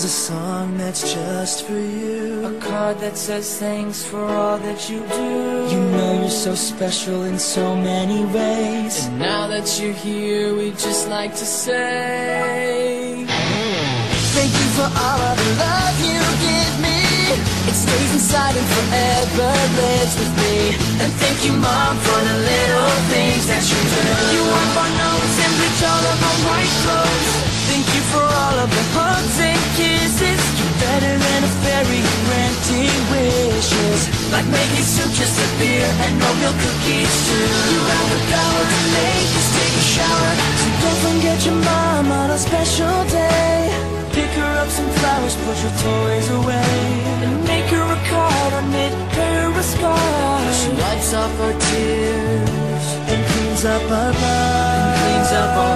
There's a song that's just for you. A card that says thanks for all that you do. You know you're so special in so many ways. And now that you're here, we just like to say Thank you for all of the love you give me. It stays inside and forever lives with me. And thank you, Mom, for the little things that you do. You wipe our nose and bleach all of our white clothes. Fairy granting wishes. Like making soup just a beer and no oatmeal cookies too. You have the power to make us take a shower. So don't forget your mom on a special day. Pick her up some flowers, put your toys away. And make her a card or knit her a scarf. She wipes off our tears and cleans up our life. cleans up our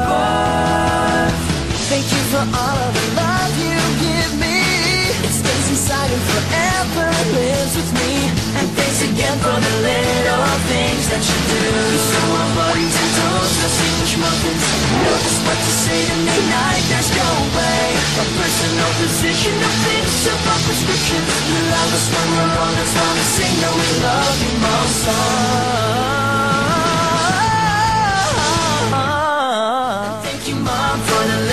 late in night, there's no way. A personal position, no up about prescription You love us when we're on, as long as we love you most oh, Thank you, Mom, for the